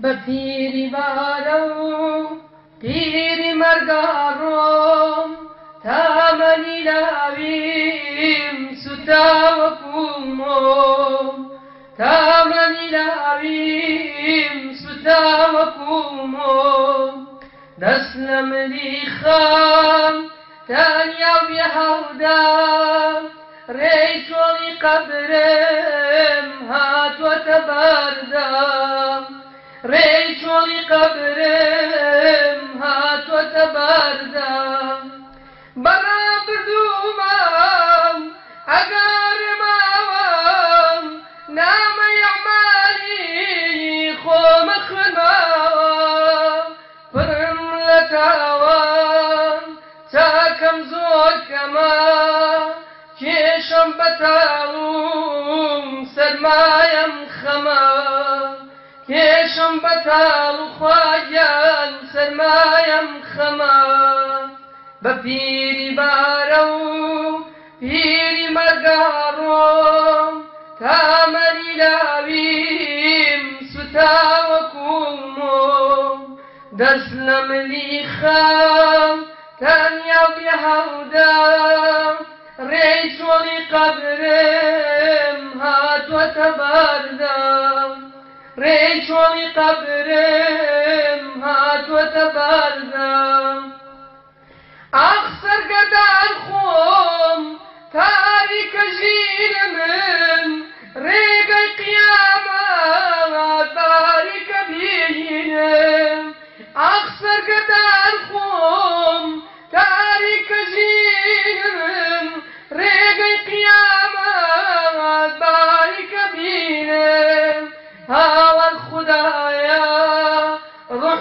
بە پیری بارە و پیری مەرگاڕۆم تامەنی لاویم سوتاوەکومۆم تامەنی لاویم سوتاوەکومۆم دەست لە ملی خام تانیا بێ هەودا ڕێی چۆڵی قەبرم هاتووەتە بەردام ڕێی چۆڵی قەبرم هاتووەتە بەردام بەڕا بردوومم ئەگەرماوەم نامە یەعمالی خۆمە خوێنماوە پرم لە تاوان چاکەم زۆر کەمە. کێشم بەتاڵوم سەرمایم خەمە. کێشم بەتاڵ و خواگیان سەرمایم خەمە. بە پیری بارە و پیری مەرگاڕۆم تامەری لاویم سوتاوەکومۆم دەست لە ملی خام تەنیا بێ هەودام ڕێی چۆڵی قەبرم هاتووەتە بەردام ڕێی چۆڵی قەبرم هاتووەتە بەردام ئاخ سەرگەدان خۆم تاریکە ژیر من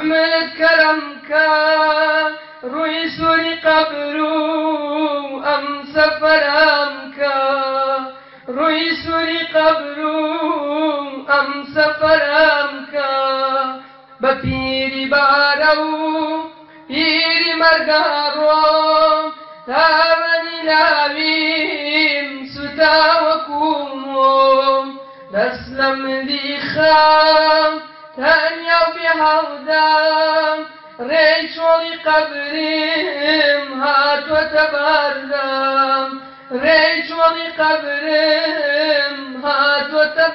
ڕحمت کەرم کە ڕووی سووری قەبر و ئەم سەفەرم کە ڕووی سووری قەبر و ئەم سەفەرم کە بە پیری بارە و پیری مەرگاڕۆم تاوەنی لاویم سوتاوەکومۆم دەست لە ملی خام تەنیا و هەودام ڕێی چۆڵی قەبرم هاتووەتە